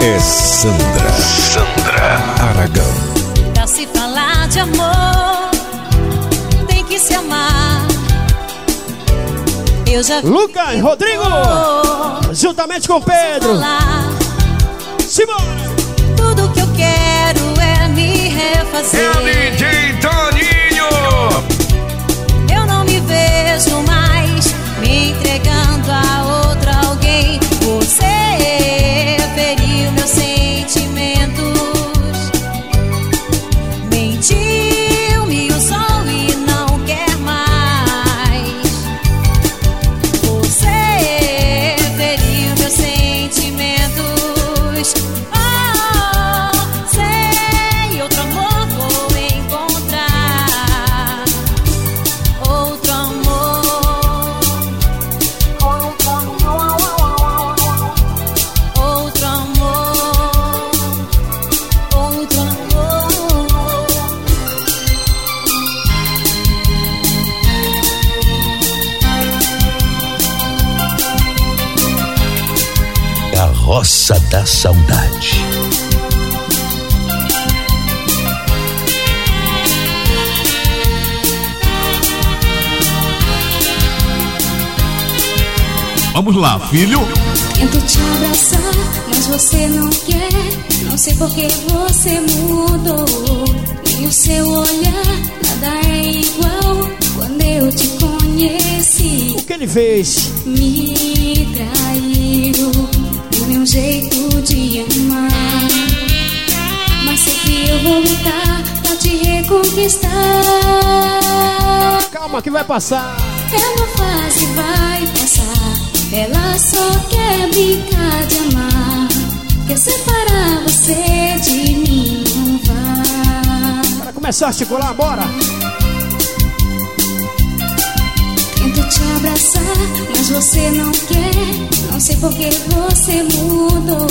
[SPEAKER 18] é Sandra. Sandra Aragão.
[SPEAKER 19] Pra se falar de amor, tem que se amar. Eu já
[SPEAKER 2] Lucas, Rodrigo, juntamente com Pedro.
[SPEAKER 19] falar. Me refazer.
[SPEAKER 6] É o DJ
[SPEAKER 20] lá, filho.
[SPEAKER 21] Tento te abraçar, mas você não quer. Não sei por que você mudou. Nem o seu olhar, nada é igual. Quando eu te conheci,
[SPEAKER 2] O que ele fez?
[SPEAKER 21] me traiu. O meu jeito de amar. Mas sei que eu vou lutar pra te reconquistar.
[SPEAKER 2] Calma que vai passar.
[SPEAKER 21] É uma fase, vai passar. Ela só quer brincar de amar. Quer separar você de mim, não vai.
[SPEAKER 2] Para começar a articular, bora.
[SPEAKER 21] Tento te abraçar, mas você não quer. Não sei por que você mudou.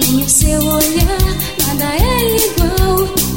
[SPEAKER 21] Nem o seu olhar, nada é igual.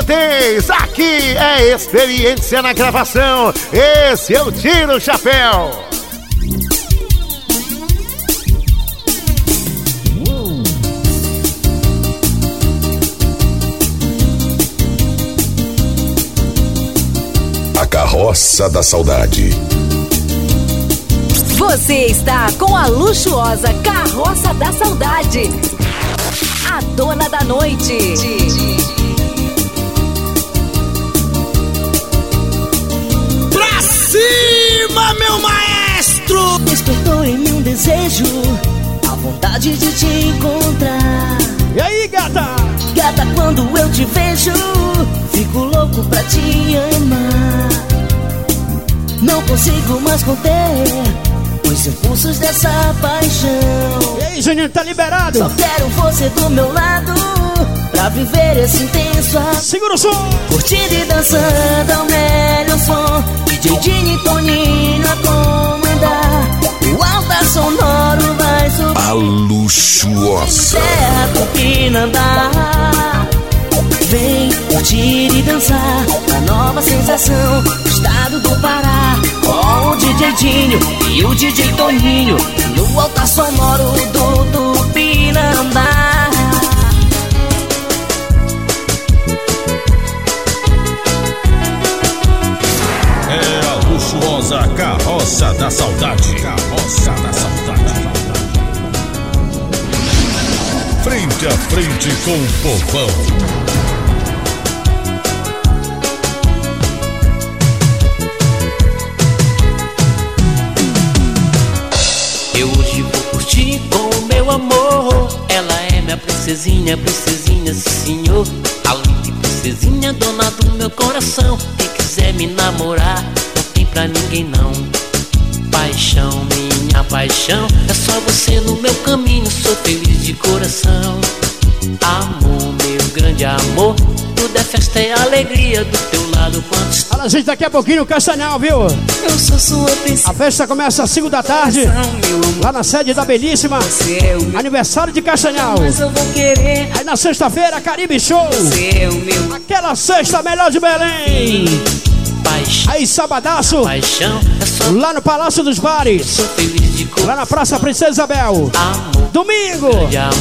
[SPEAKER 22] CDs, aqui é experiência na gravação. Esse eu tiro o chapéu.
[SPEAKER 18] A Carroça da Saudade.
[SPEAKER 23] Você está com a luxuosa Carroça da Saudade. A dona da noite.
[SPEAKER 24] Cima, meu maestro!
[SPEAKER 16] Despertou em mim um desejo, a vontade de te encontrar.
[SPEAKER 2] E aí, gata?
[SPEAKER 16] Gata, quando eu te vejo, fico louco pra te amar. Não consigo mais conter os impulsos dessa paixão.
[SPEAKER 2] E aí, Juninho, tá liberado?
[SPEAKER 16] Só quero você do meu lado pra viver esse intenso amor.
[SPEAKER 2] Segura o som!
[SPEAKER 16] Curtindo e dançando ao melhor som. DJ Dini Toninho a comandar. O alta sonoro vai subir.
[SPEAKER 18] A luxuosa.
[SPEAKER 16] Terra Tupinambá. Vem curtir e dançar a nova sensação do estado do Pará. Com o DJ Dinho e o DJ Toninho no altar sonoro do Tupinambá.
[SPEAKER 6] Carroça, Carroça da Saudade. Carroça da Saudade.
[SPEAKER 1] Frente a frente com o povão.
[SPEAKER 25] Eu hoje vou curtir com o meu amor. Ela é minha princesinha, princesinha, senhor. A linda princesinha, dona do meu coração. Quem quiser me namorar pra ninguém não. Paixão, minha paixão, é só você no meu caminho. Sou feliz de coração. Amor, meu grande amor, tudo é festa e alegria do teu lado quando
[SPEAKER 2] Olha, gente, daqui a pouquinho o Castanhal, viu?
[SPEAKER 25] Eu sou sua princesa.
[SPEAKER 2] A festa começa às 5 da tarde, lá na sede da Belíssima. Aniversário de Castanhal. Aí na sexta-feira, Caribe Show.
[SPEAKER 25] É.
[SPEAKER 2] Aquela sexta melhor de Belém.
[SPEAKER 25] Paixão.
[SPEAKER 2] Aí, sabadaço.
[SPEAKER 25] Paixão, é
[SPEAKER 2] Lá no Palácio dos Bares. Lá na Praça Princesa Isabel.
[SPEAKER 25] Amor,
[SPEAKER 2] Domingo.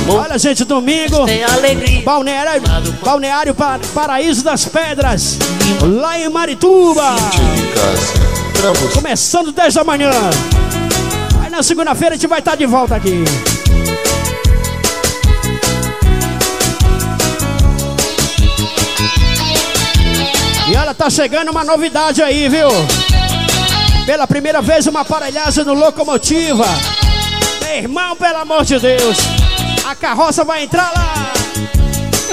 [SPEAKER 2] Olha, gente, domingo.
[SPEAKER 25] alegria.
[SPEAKER 2] Balneário, Balneário Pa- Paraíso das Pedras. Lá em Marituba. Começando 10 da manhã. Aí na segunda-feira a gente vai estar de volta aqui. Tá chegando uma novidade aí, viu? Pela primeira vez uma aparelhagem no Locomotiva. Meu irmão, pelo amor de Deus. A carroça vai entrar lá.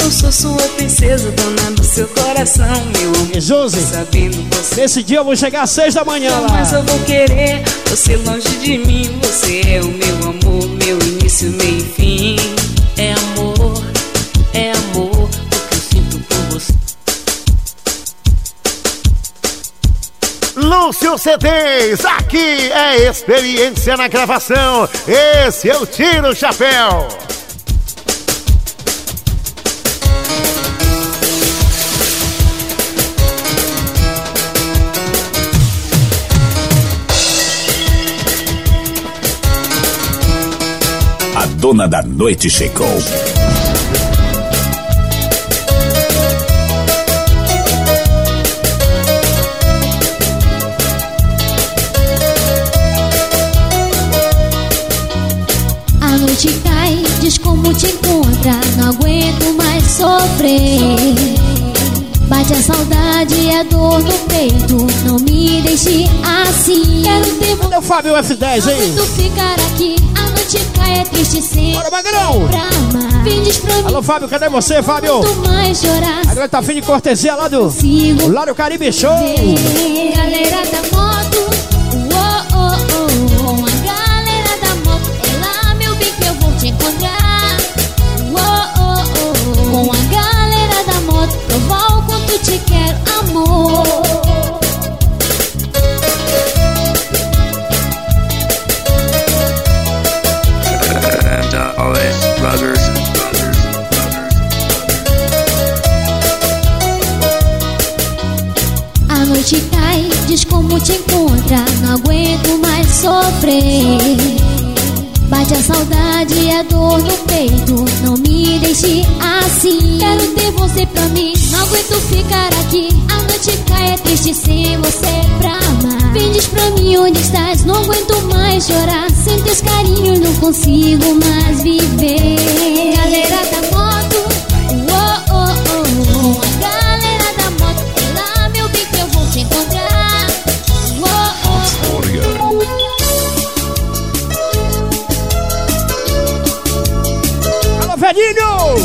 [SPEAKER 25] Eu sou sua princesa, dona do seu coração, meu amor.
[SPEAKER 2] Josi,
[SPEAKER 25] Sabendo você.
[SPEAKER 2] nesse dia eu vou chegar às 6 da manhã
[SPEAKER 25] Mas
[SPEAKER 2] lá.
[SPEAKER 25] eu vou querer você longe de mim. Você é o meu amor, meu início, meio e fim.
[SPEAKER 26] Lúcio CDs, aqui é experiência na gravação. Esse eu tiro o chapéu.
[SPEAKER 4] A dona da noite chegou.
[SPEAKER 12] Encontra. Não aguento mais sofrer. Bate a saudade, a dor no peito. Não me deixe assim. Quero ter
[SPEAKER 2] Cadê o Fábio F10 aí?
[SPEAKER 12] Tu ficar aqui, a noite cai, é triste sem
[SPEAKER 2] Bora, Magrão! Alô, Fábio, cadê você, Fábio? vai tá fim de cortesia lá do
[SPEAKER 12] Sigo
[SPEAKER 2] lá do Caribe Show.
[SPEAKER 12] Galera da moto, aguento mais sofrer. Bate a saudade e a dor no peito. Não me deixe assim. Quero ter você pra mim. Não aguento ficar aqui. A noite cai, é triste sem você pra amar. Vem diz pra mim onde estás. Não aguento mais chorar. Sem teus carinhos não consigo mais viver. Galera da moto.
[SPEAKER 2] Velhinho!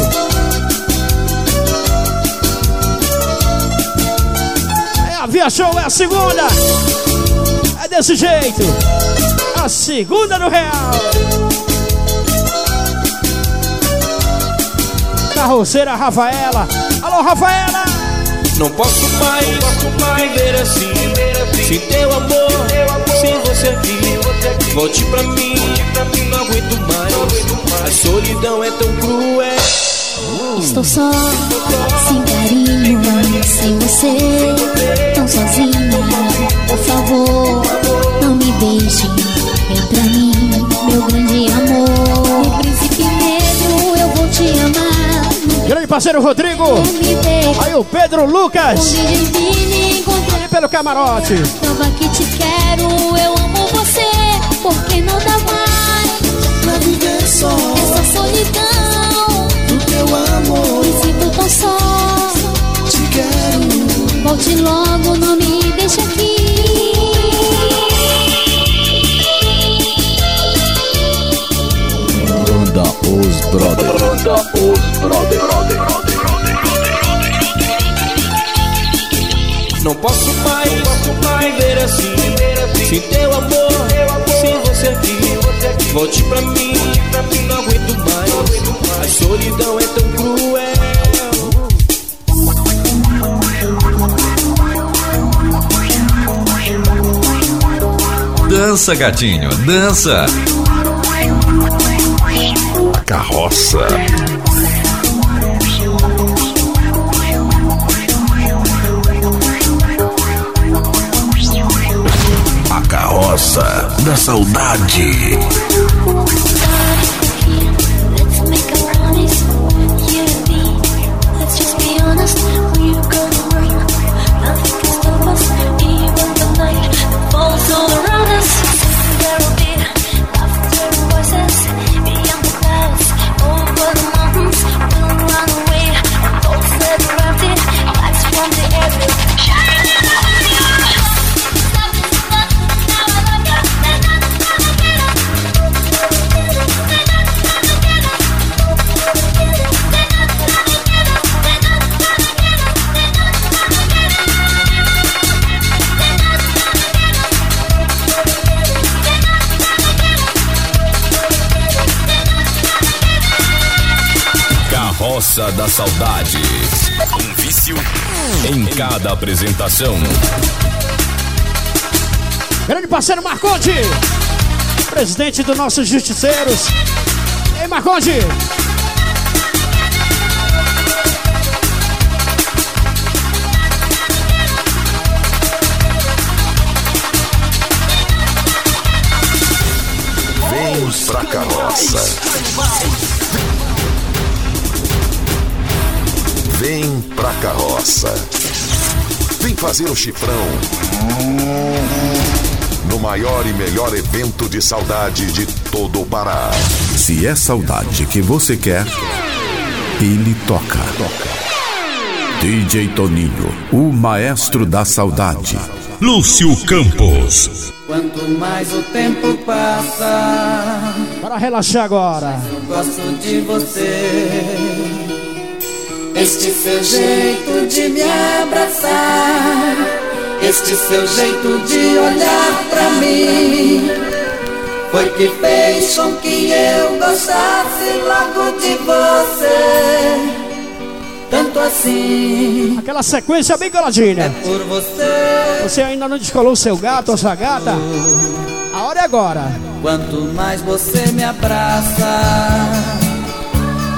[SPEAKER 2] É a Via Show, é a segunda! É desse jeito! A segunda do Real! Carroceira Rafaela! Alô, Rafaela!
[SPEAKER 8] Não posso mais viver assim Sem teu amor, sem você aqui Volte pra mim, não aguento mais A solidão é tão cruel
[SPEAKER 12] Estou só, sem carinho, sem você, tão sozinha. Por favor, não me deixe, vem pra mim, meu grande amor. O príncipe negro, eu vou te amar.
[SPEAKER 2] Grande parceiro Rodrigo! Aí o Pedro Lucas! E pelo camarote!
[SPEAKER 12] Quero, eu amo você, porque não dá mais.
[SPEAKER 27] Pra viver só
[SPEAKER 12] Essa solidão,
[SPEAKER 27] do teu amor.
[SPEAKER 12] me sinto tão só.
[SPEAKER 27] Te quero.
[SPEAKER 12] Volte logo, não me deixe aqui.
[SPEAKER 4] Banda Os
[SPEAKER 28] Brother.
[SPEAKER 29] os brother. Não posso mais, posso mais viver assim, sem teu amor, sem você aqui. Volte pra mim, não aguento mais. A solidão é tão cruel.
[SPEAKER 30] Dança, gatinho, dança.
[SPEAKER 4] Carroça. A carroça da saudade.
[SPEAKER 1] Carroça da Saudade. Um vício em cada apresentação.
[SPEAKER 2] Grande parceiro Marconde, presidente dos nossos justiceiros. Ei, Marconde!
[SPEAKER 4] Vem pra carroça. Vem pra carroça. Vem fazer o chifrão. No maior e melhor evento de saudade de todo o Pará.
[SPEAKER 31] Se é saudade que você quer, ele toca. DJ Toninho, o maestro da saudade.
[SPEAKER 30] Lúcio Campos.
[SPEAKER 29] Quanto mais o tempo passa,
[SPEAKER 2] Para relaxar agora.
[SPEAKER 29] eu gosto de você. Este seu jeito de me abraçar, este seu jeito de olhar pra mim, foi que fez com que eu gostasse logo de você. Tanto assim,
[SPEAKER 2] Aquela sequência bem coladinha.
[SPEAKER 29] por você.
[SPEAKER 2] Você ainda não descolou seu gato ou sua gata? A hora é agora.
[SPEAKER 29] Quanto mais você me abraça,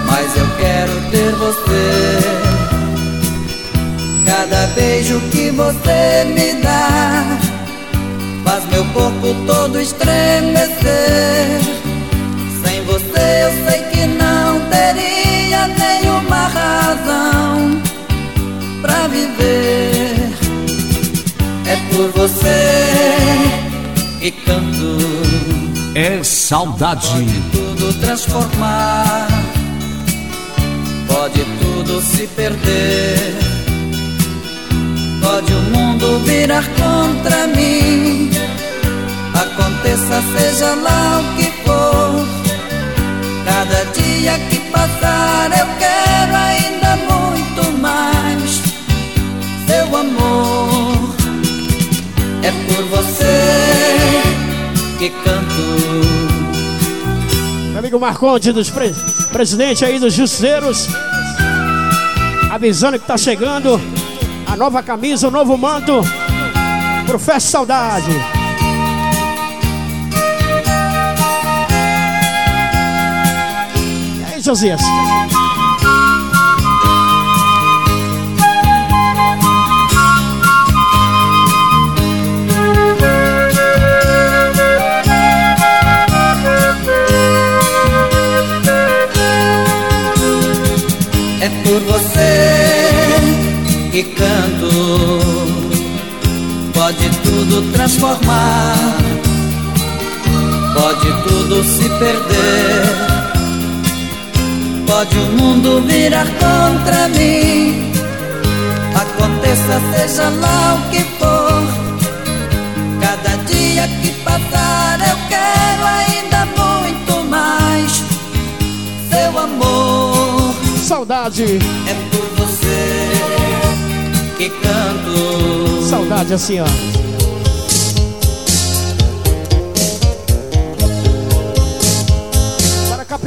[SPEAKER 29] mais eu quero ter você. Cada beijo que você me dá faz meu corpo todo estremecer. Sem você eu sei que não teria nenhuma razão pra viver. É por você que canto
[SPEAKER 28] É saudade.
[SPEAKER 29] tudo transformar. Pode tudo se perder. Pode o mundo virar contra mim. Aconteça, seja lá o que for. Cada dia que passar, eu quero ainda muito mais. Seu amor é por você que canto.
[SPEAKER 2] Amigo Marconde dos pre presidente aí dos Justiceiros. Avisando que tá chegando a nova camisa, o novo manto pro Festa Saudade. E aí, Josias?
[SPEAKER 29] transformar. Pode tudo se perder. Pode o mundo virar contra mim. Aconteça, seja lá o que for. Cada dia que passar, eu quero ainda muito mais. Seu amor.
[SPEAKER 32] Saudade.
[SPEAKER 29] É por você que canto.
[SPEAKER 32] Saudade assim, ó.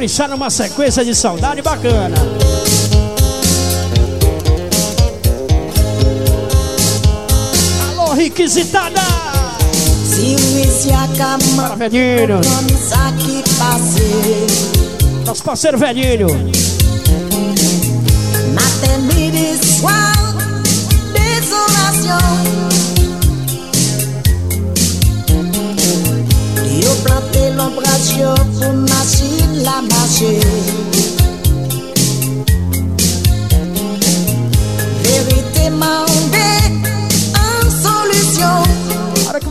[SPEAKER 32] deixar uma sequência de saudade bacana. Alô, requisitada!
[SPEAKER 4] Ciúme se acabou.
[SPEAKER 32] Para, velhinho. Nosso parceiro velhinho.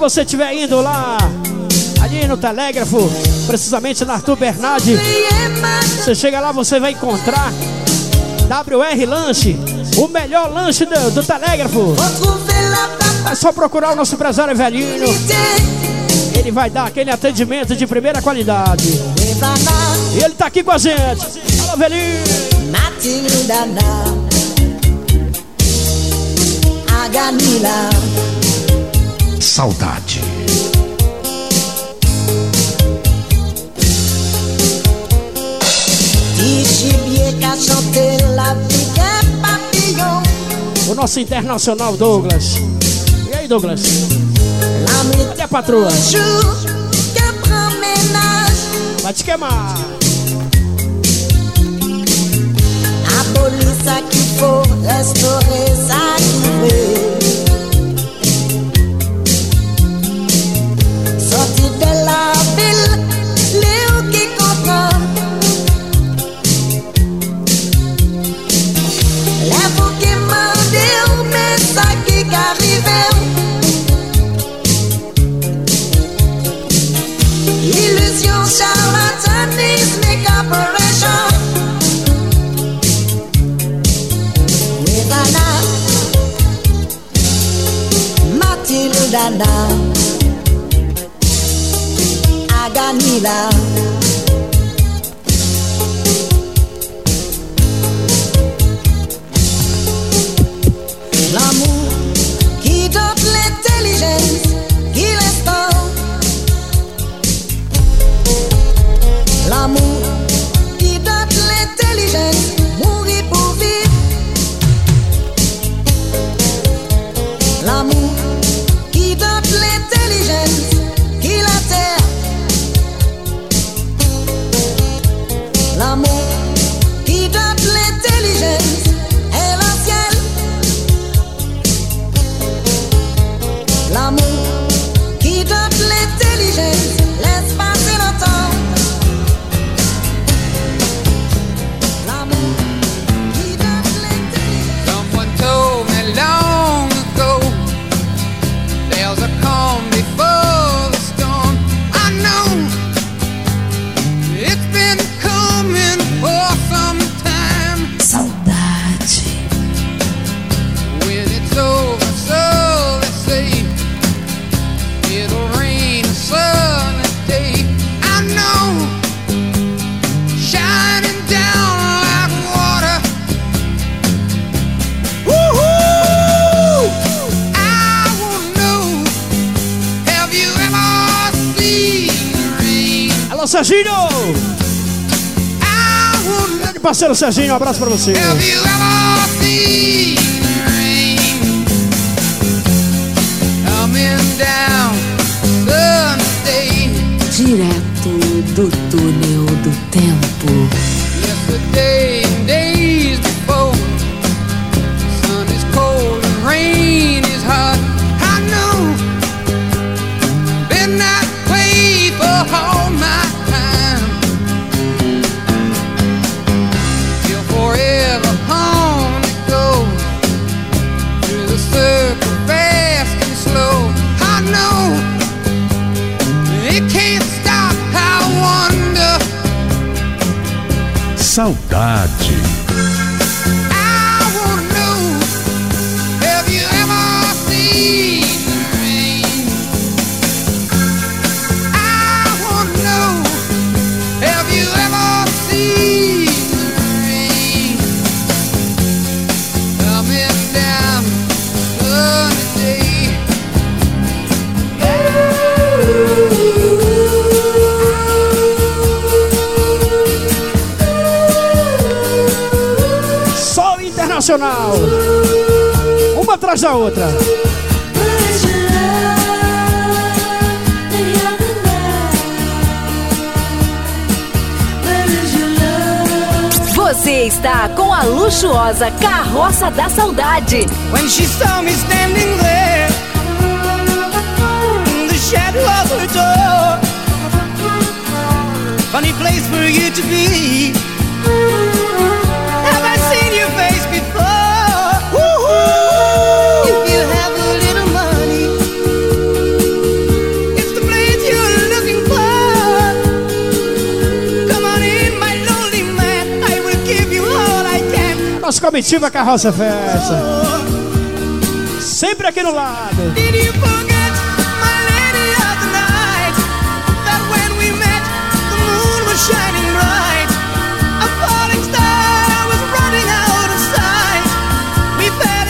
[SPEAKER 32] você estiver indo lá, ali no Telégrafo, precisamente na Arthur Bernardi, você chega lá, você vai encontrar WR Lanche, o melhor lanche do, do Telégrafo. É só procurar o nosso empresário velhinho. Ele vai dar aquele atendimento de primeira qualidade. E ele tá aqui com a gente. Alô, velhinho!
[SPEAKER 4] Aganila
[SPEAKER 16] saudade.
[SPEAKER 32] O nosso internacional Douglas. E aí, Douglas? Cadê a patroa? Vai te queimar.
[SPEAKER 33] A polícia que for restaurer,
[SPEAKER 32] sabe feel loud. parceiro Serginho, um abraço pra você.
[SPEAKER 2] Sensacional. Uma atrás da outra.
[SPEAKER 6] Você está com a luxuosa Carroça da Saudade.
[SPEAKER 27] When she saw me standing there in the shadow of her door, funny place for you to be.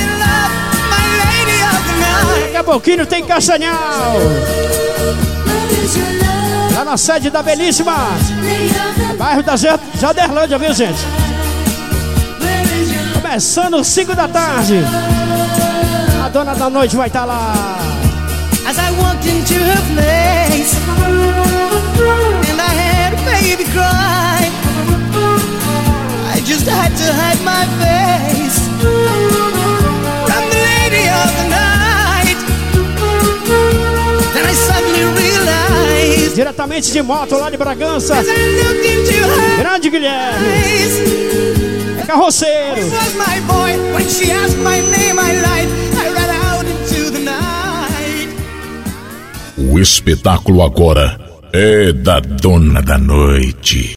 [SPEAKER 27] In love, my lady of the night.
[SPEAKER 2] Daqui a pouquinho tem Castanhal. Lá na sede da Belíssima. Bairro da Ja- Jaderlândia, viu gente? Começando 5 da tarde. A dona da noite vai estar lá.
[SPEAKER 27] As I walked into her place, and I had a baby cry. I just had to hide my face from the lady of the night. Then I suddenly realized
[SPEAKER 2] Diretamente de moto lá de Bragança. Grande Guilherme. Carroceiro.
[SPEAKER 27] this was my boy. When she asked my name, I lied. I ran out into the night.
[SPEAKER 4] O espetáculo agora é da Dona da Noite.